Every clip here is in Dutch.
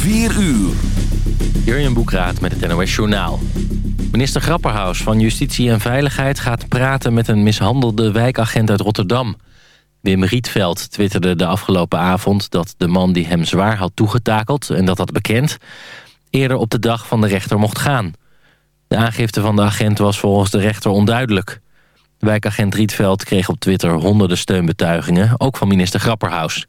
4 uur. Jurjen Boekraat met het NOS Journaal. Minister Grapperhaus van Justitie en Veiligheid gaat praten met een mishandelde wijkagent uit Rotterdam. Wim Rietveld twitterde de afgelopen avond dat de man die hem zwaar had toegetakeld... en dat had bekend, eerder op de dag van de rechter mocht gaan. De aangifte van de agent was volgens de rechter onduidelijk. Wijkagent Rietveld kreeg op Twitter honderden steunbetuigingen, ook van minister Grapperhaus.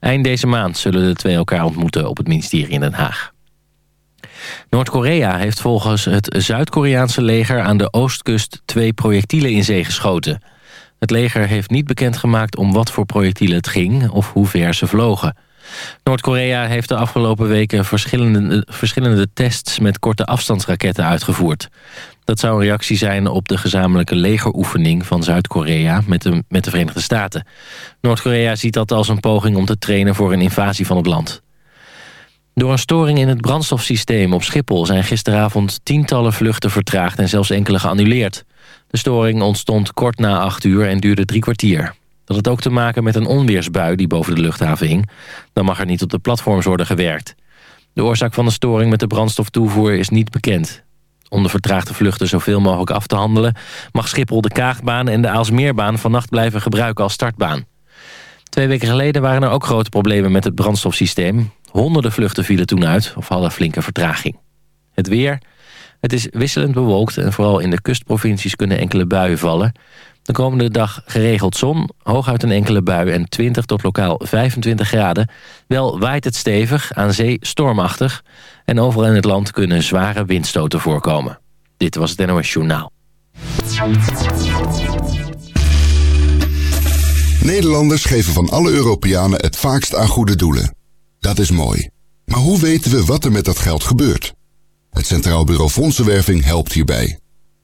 Eind deze maand zullen de twee elkaar ontmoeten op het ministerie in Den Haag. Noord-Korea heeft volgens het Zuid-Koreaanse leger aan de oostkust twee projectielen in zee geschoten. Het leger heeft niet bekendgemaakt om wat voor projectielen het ging of hoe ver ze vlogen. Noord-Korea heeft de afgelopen weken verschillende, verschillende tests met korte afstandsraketten uitgevoerd. Dat zou een reactie zijn op de gezamenlijke legeroefening van Zuid-Korea met de, met de Verenigde Staten. Noord-Korea ziet dat als een poging om te trainen voor een invasie van het land. Door een storing in het brandstofsysteem op Schiphol zijn gisteravond tientallen vluchten vertraagd en zelfs enkele geannuleerd. De storing ontstond kort na acht uur en duurde drie kwartier. Dat had ook te maken met een onweersbui die boven de luchthaven hing. Dan mag er niet op de platforms worden gewerkt. De oorzaak van de storing met de brandstoftoevoer is niet bekend. Om de vertraagde vluchten zoveel mogelijk af te handelen... mag Schiphol de Kaagbaan en de Aalsmeerbaan vannacht blijven gebruiken als startbaan. Twee weken geleden waren er ook grote problemen met het brandstofsysteem. Honderden vluchten vielen toen uit of hadden flinke vertraging. Het weer. Het is wisselend bewolkt en vooral in de kustprovincies kunnen enkele buien vallen. De komende dag geregeld zon, hooguit een enkele bui en 20 tot lokaal 25 graden. Wel waait het stevig, aan zee stormachtig. En overal in het land kunnen zware windstoten voorkomen. Dit was het NOS Journaal. Nederlanders geven van alle Europeanen het vaakst aan goede doelen. Dat is mooi. Maar hoe weten we wat er met dat geld gebeurt? Het Centraal Bureau Fondsenwerving helpt hierbij.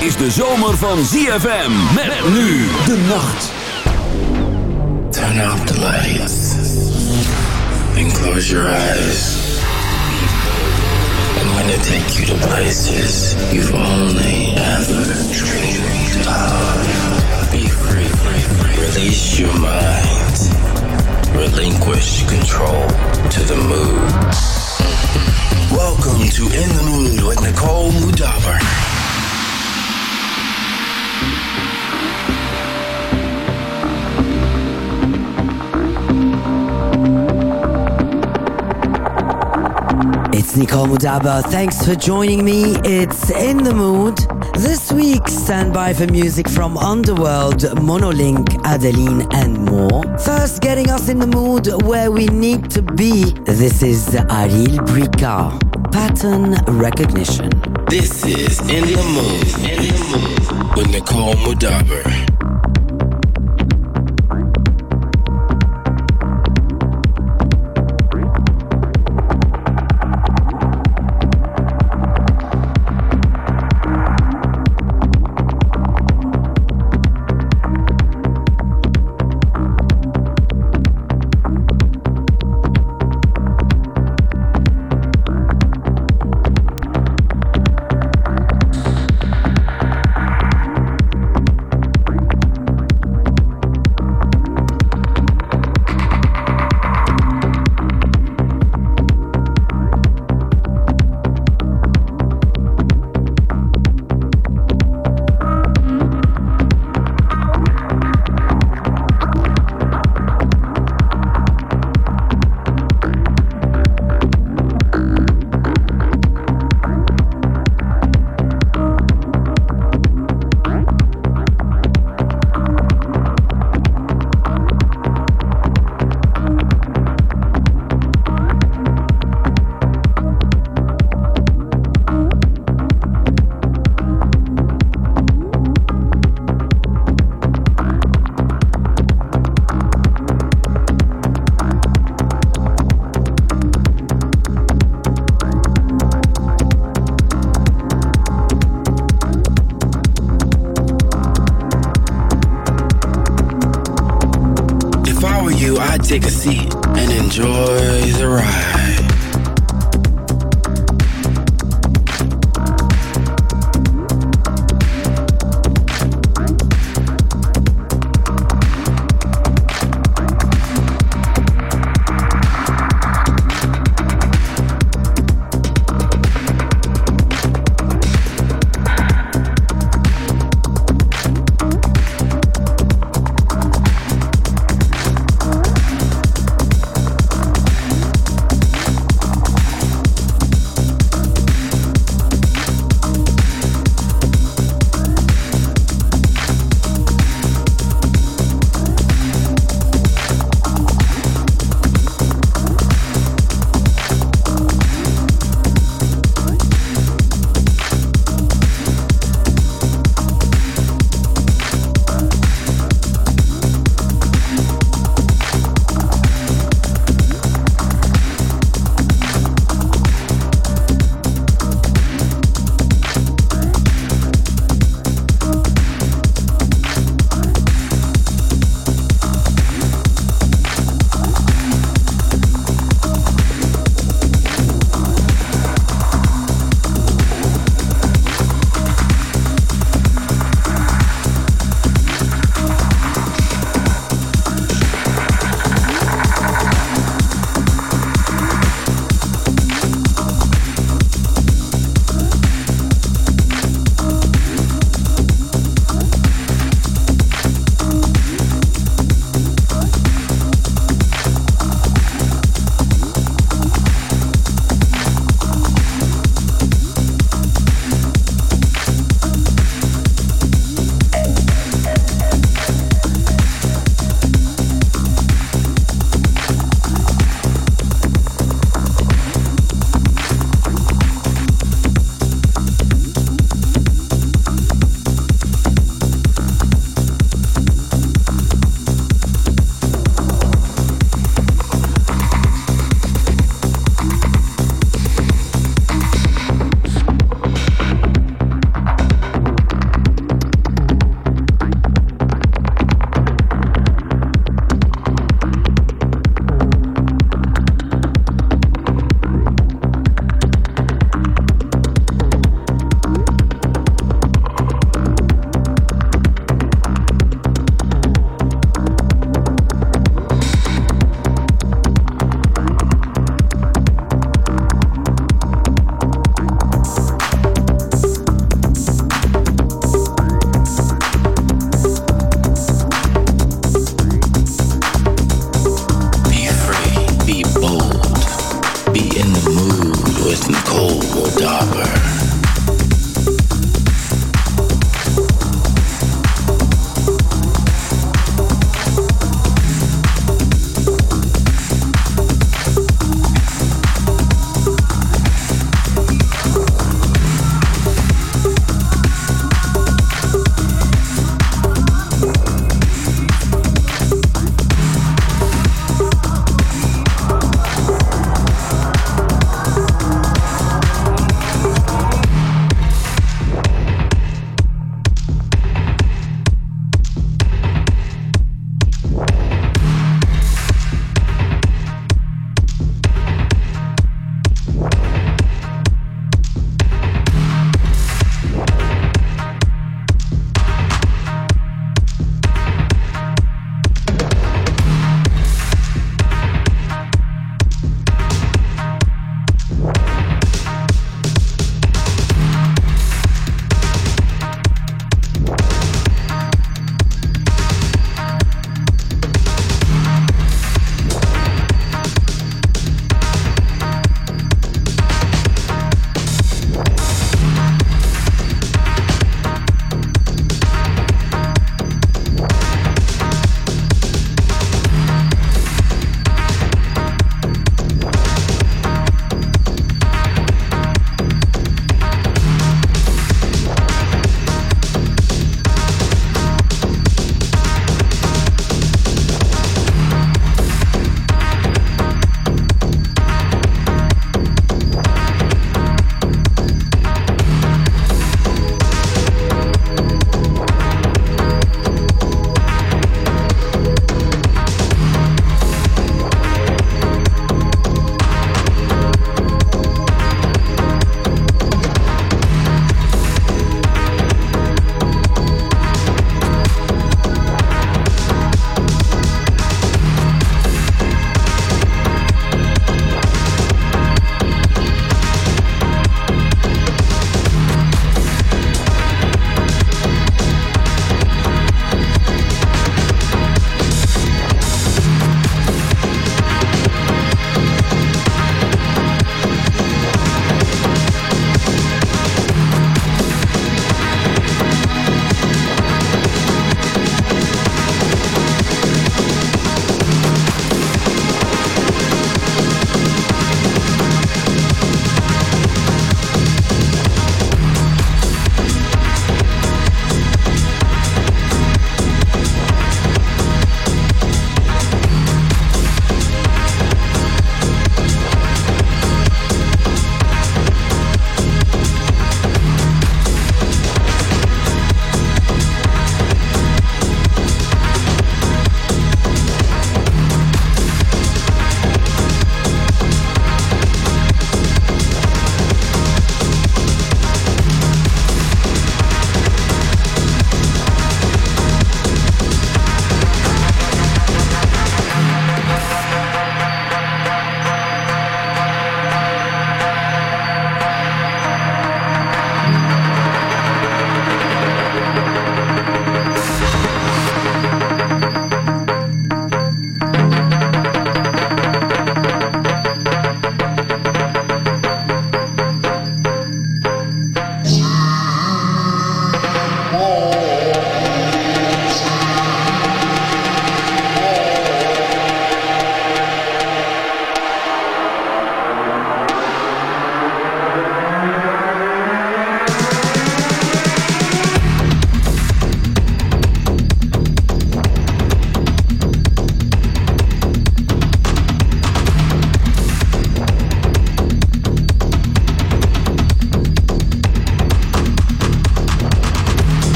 Is de zomer van ZFM. Met nu de nacht. Turn off the lights. And close your eyes. I'm gonna take you to places you've only ever dreamed of. Be free, free, free. Release your mind. Relinquish control to the mood. Welcome to In the Mood with Nicole Mudaber. It's Nicole Mudaba. Thanks for joining me. It's In the Mood. This week, stand by for music from Underworld, Monolink, Adeline, and more. First, getting us in the mood where we need to be. This is Aril Brika. Pattern recognition. This is In the Mood, in the Mood with Nicole Mudaber.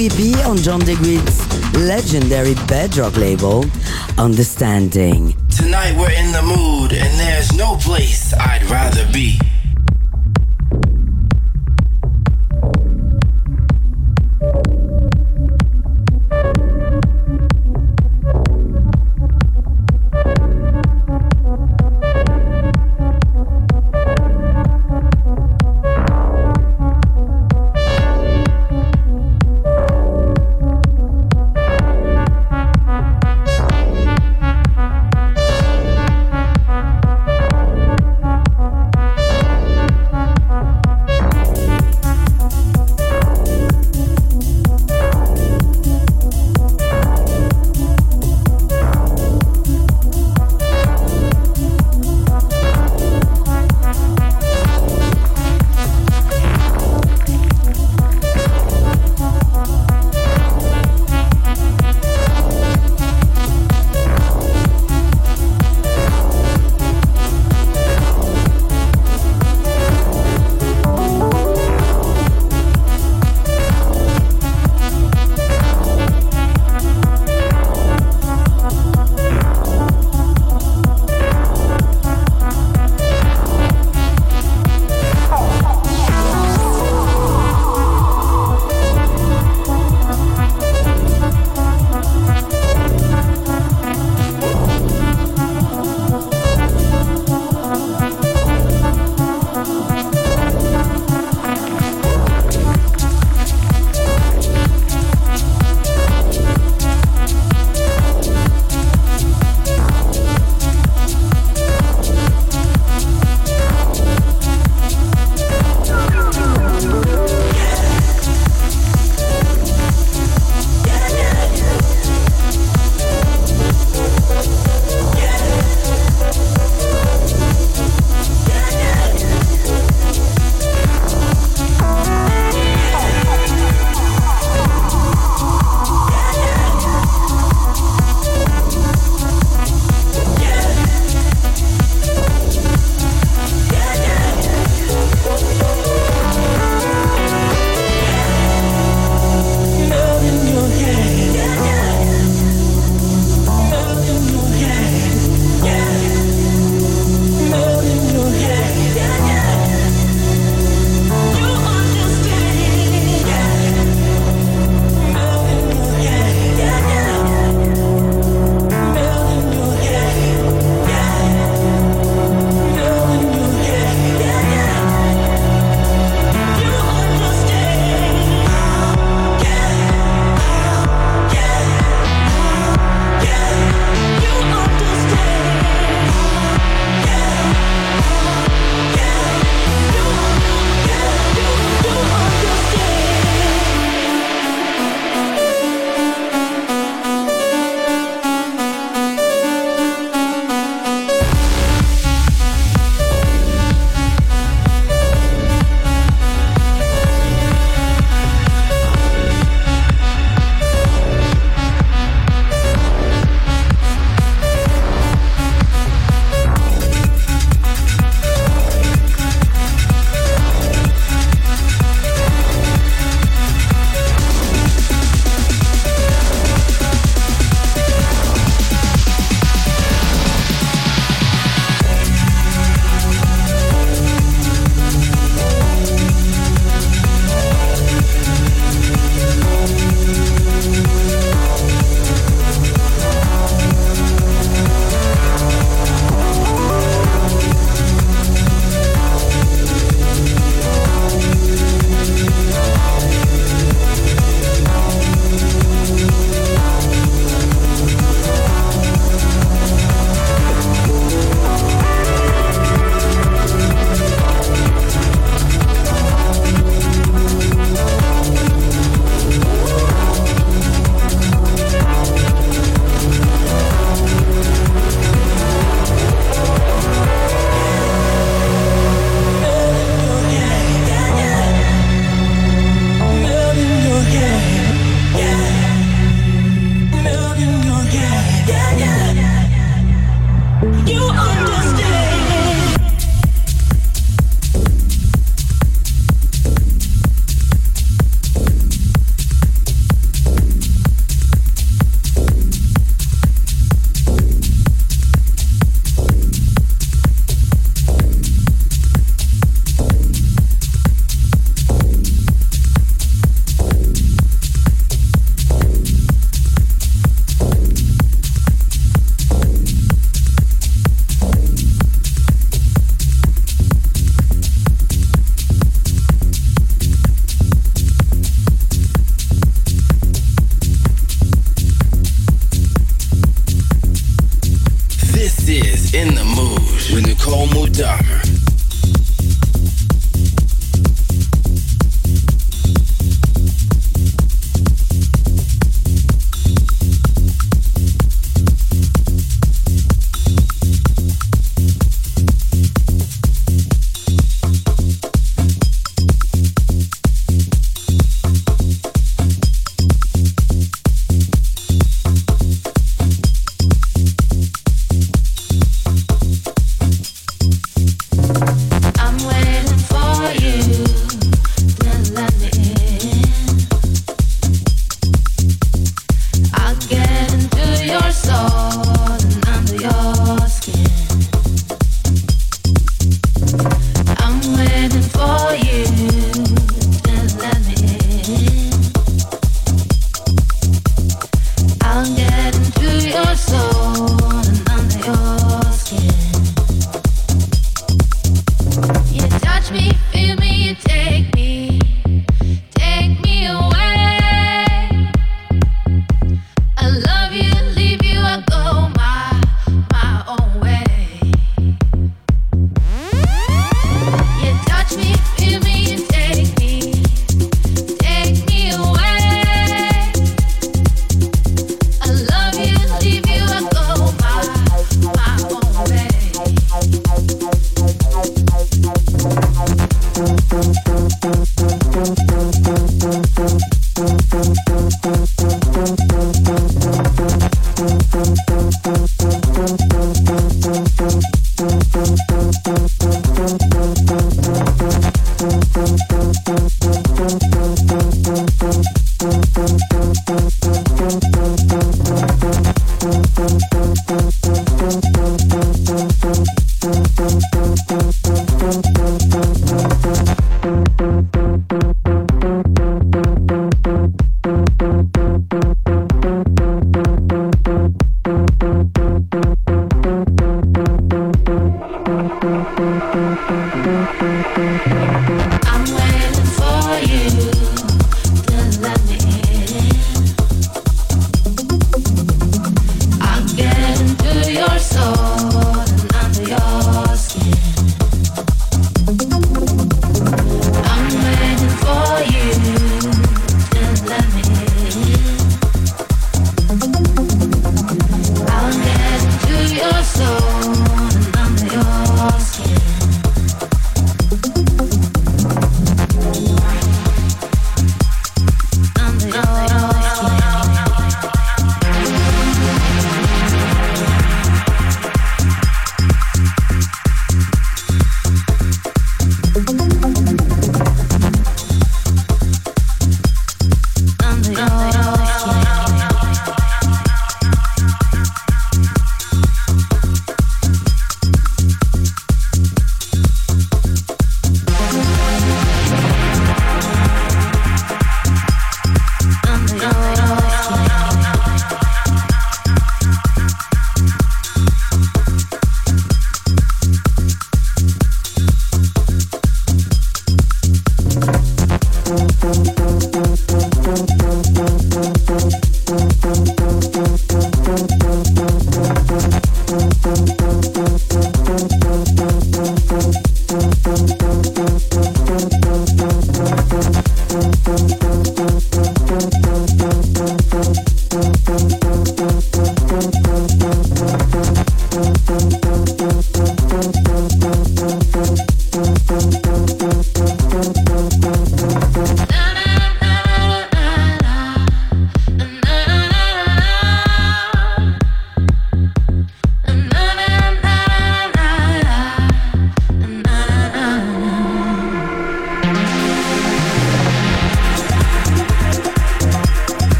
New EP on John DeGrid's legendary Bedrock label, Understanding. Tonight we're in the mood, and there's no place I'd rather be.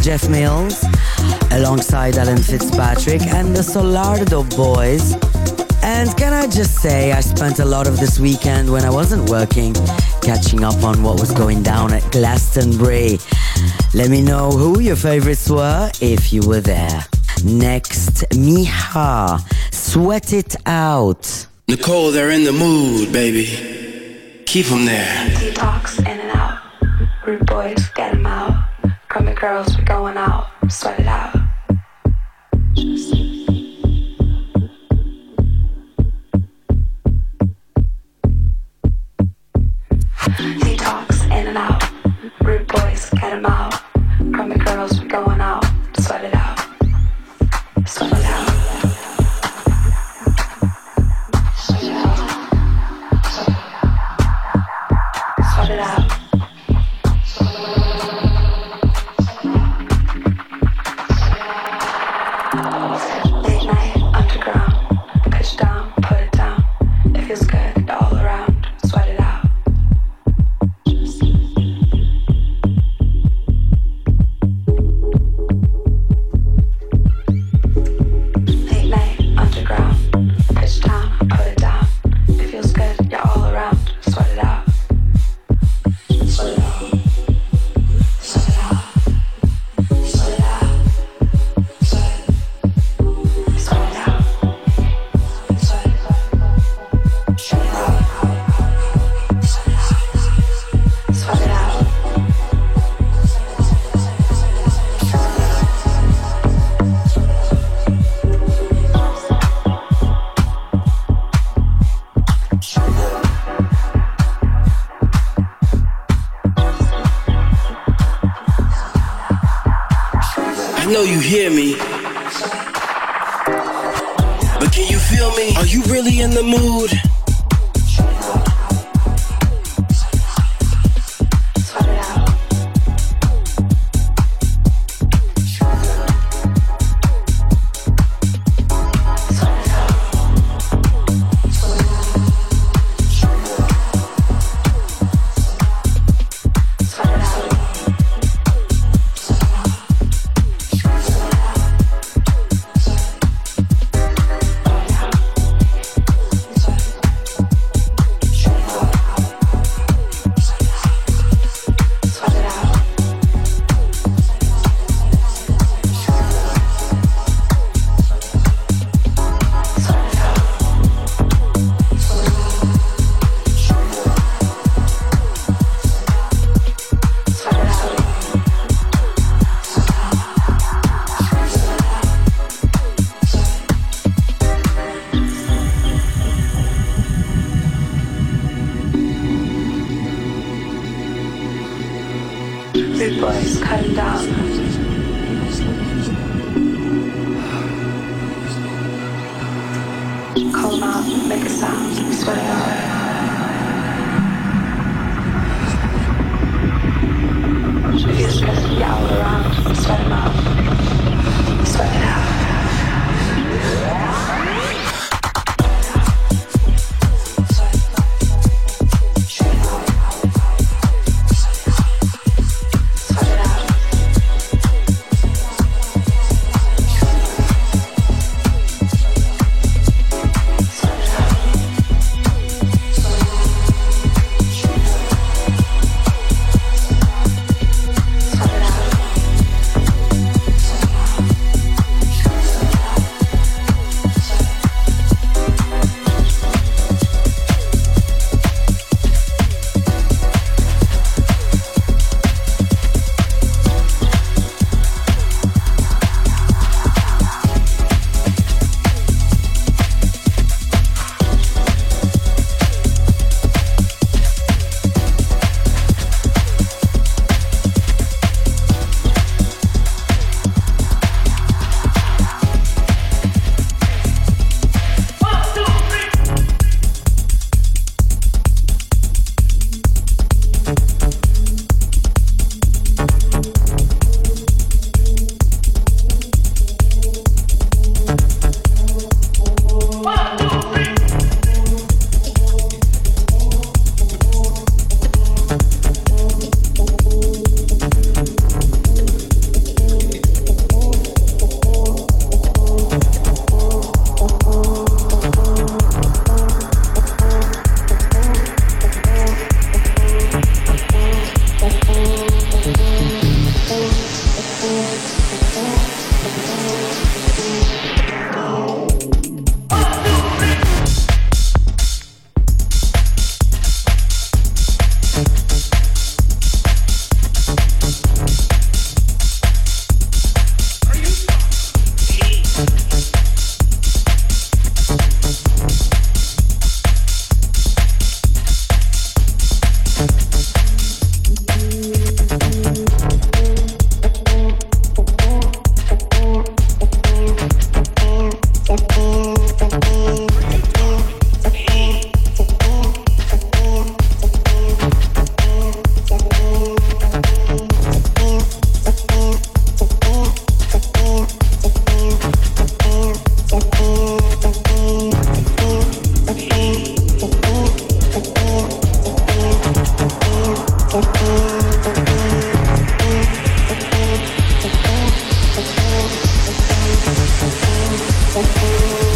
Jeff Mills, alongside Alan Fitzpatrick and the Solardo Boys. And can I just say, I spent a lot of this weekend when I wasn't working catching up on what was going down at Glastonbury. Let me know who your favorites were if you were there. Next, Miha, Sweat It Out. Nicole, they're in the mood, baby. Keep them there. Detox in and out. Rude boys girls, we're going out, sweat it out. Just Detox in and out, rude boys, get them out.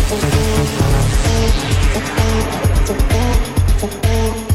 Thank you.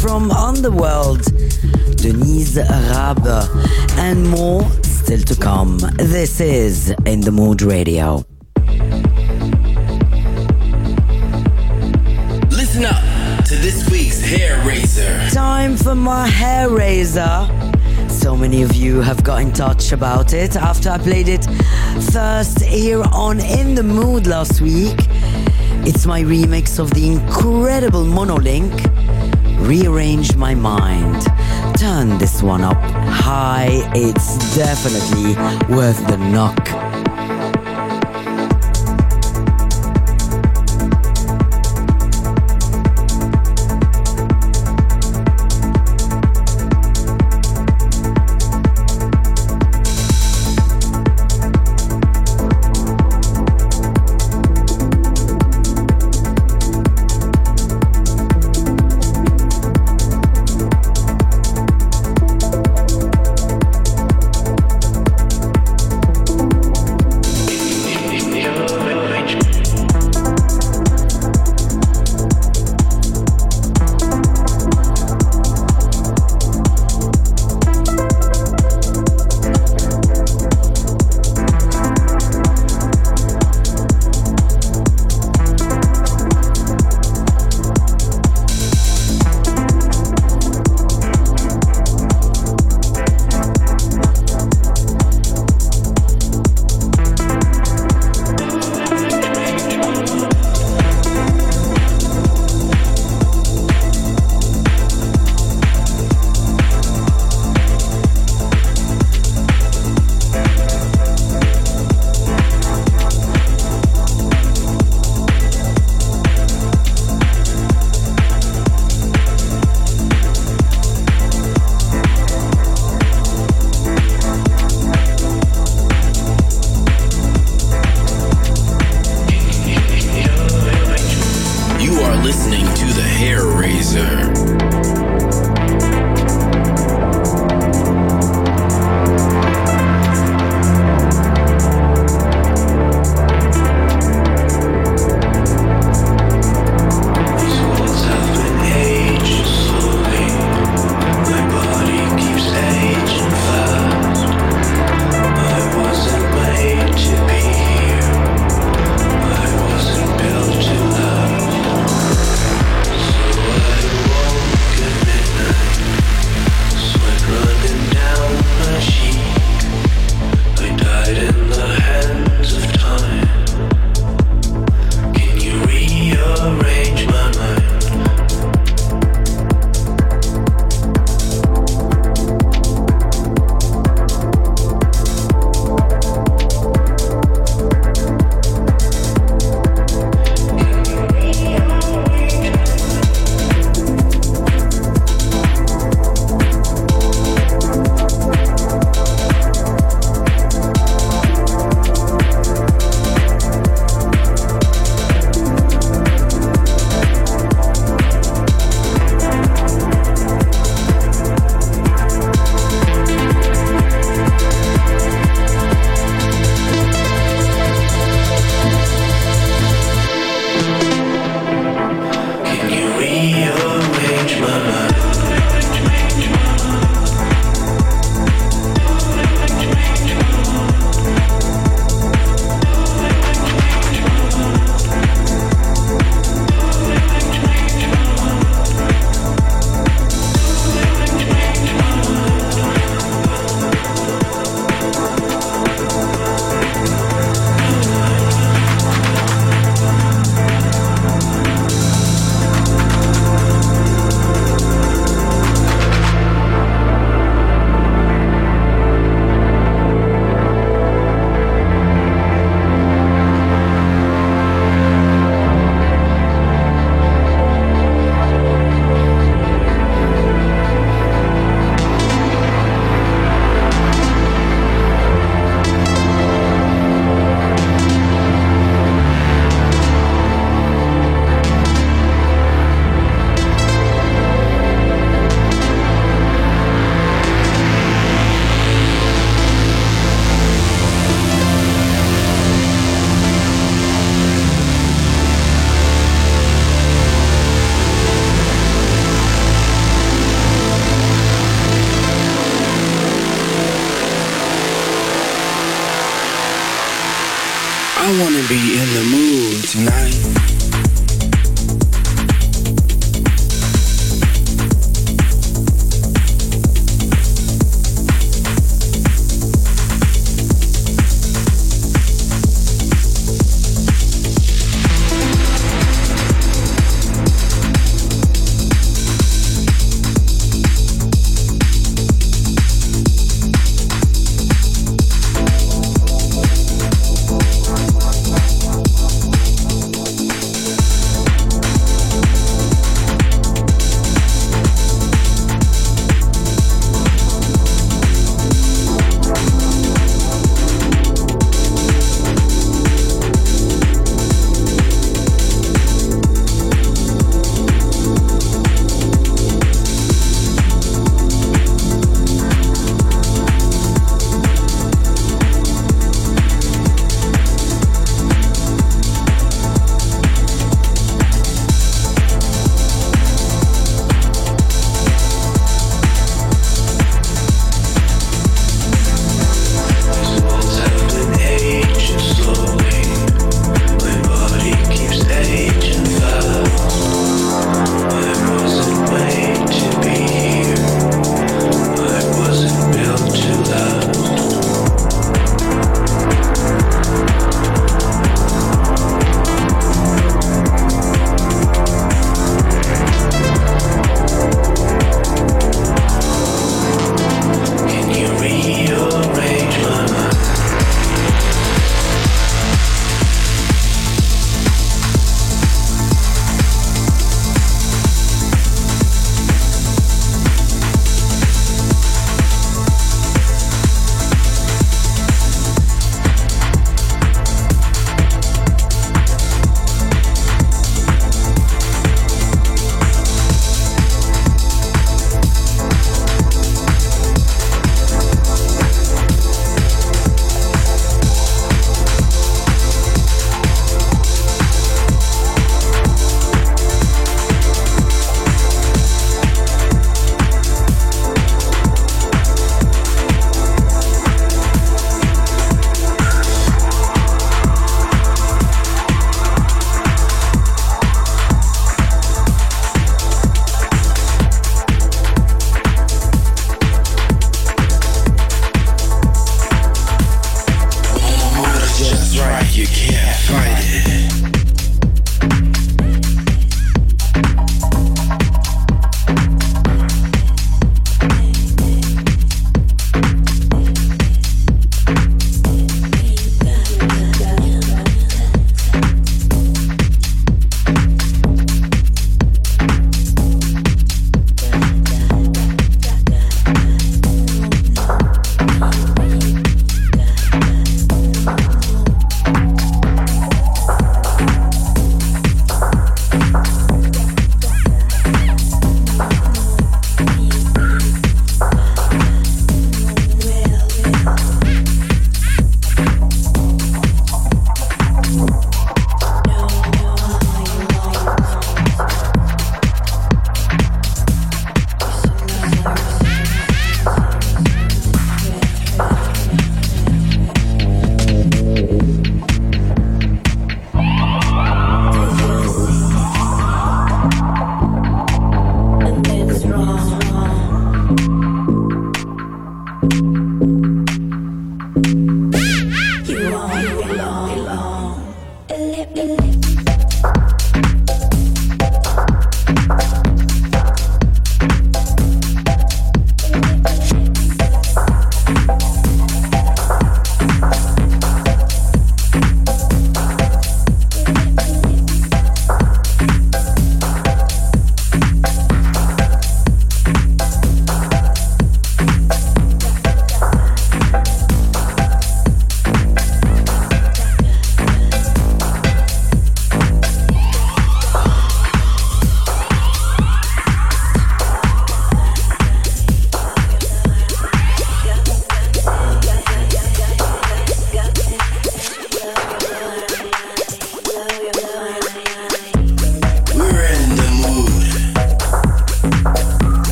From Underworld, Denise Rabe, and more still to come. This is In the Mood Radio. Listen up to this week's hair razor. Time for my hair razor. So many of you have got in touch about it after I played it first here on In the Mood last week. It's my remix of the incredible Monolink, Rearrange My Mind. Turn this one up high, it's definitely worth the knock. I wanna be in the mood tonight.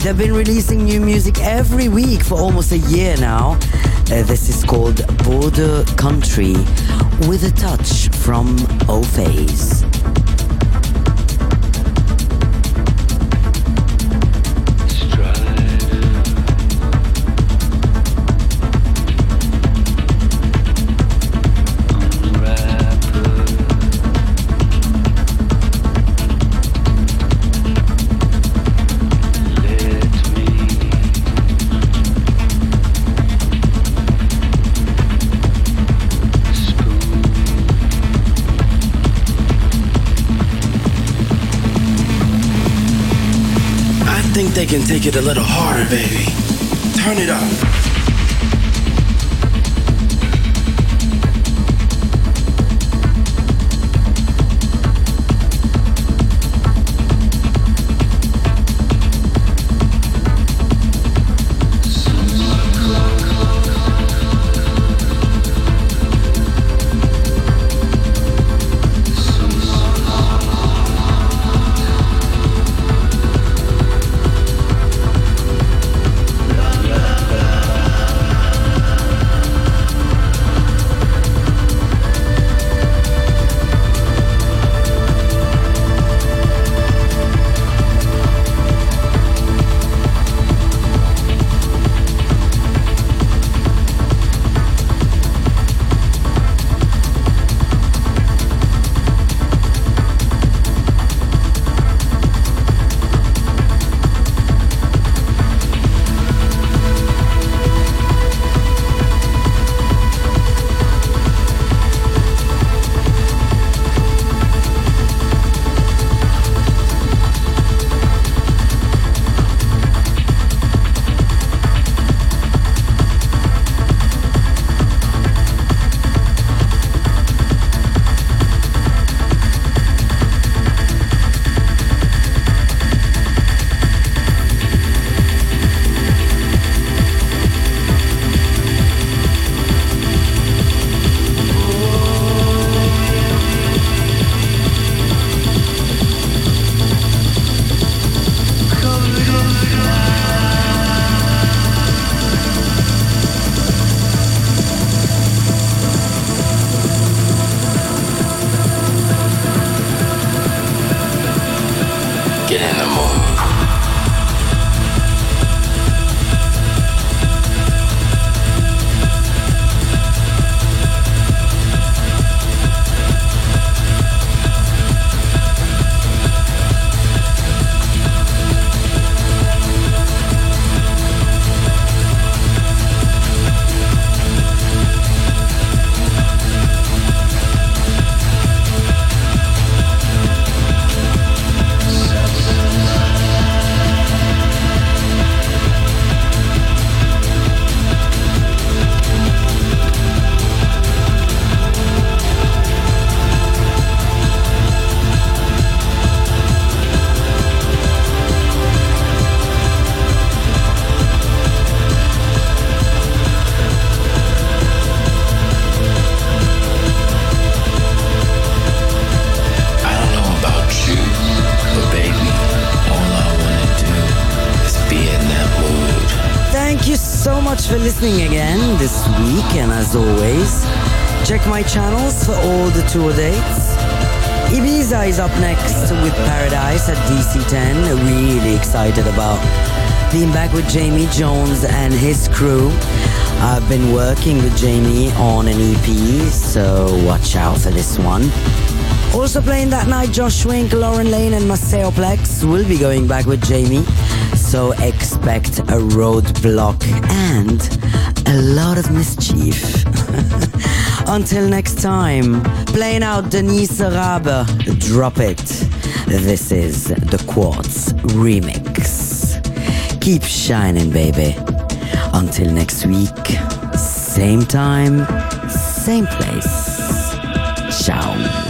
They've been releasing new music every week for almost a year now. Uh, this is called Border Country with a touch from O-Phase. Think they can take it a little harder, baby. Turn it up. Listening again this week, and as always, check my channels for all the tour dates. Ibiza is up next with Paradise at DC10. Really excited about being back with Jamie Jones and his crew. I've been working with Jamie on an EP, so watch out for this one. Also playing that night, Josh Wink, Lauren Lane, and Maceo Plex will be going back with Jamie. So expect a roadblock and a lot of mischief. Until next time, playing out Denise Rabe, drop it. This is the Quartz remix. Keep shining, baby. Until next week, same time, same place. Ciao.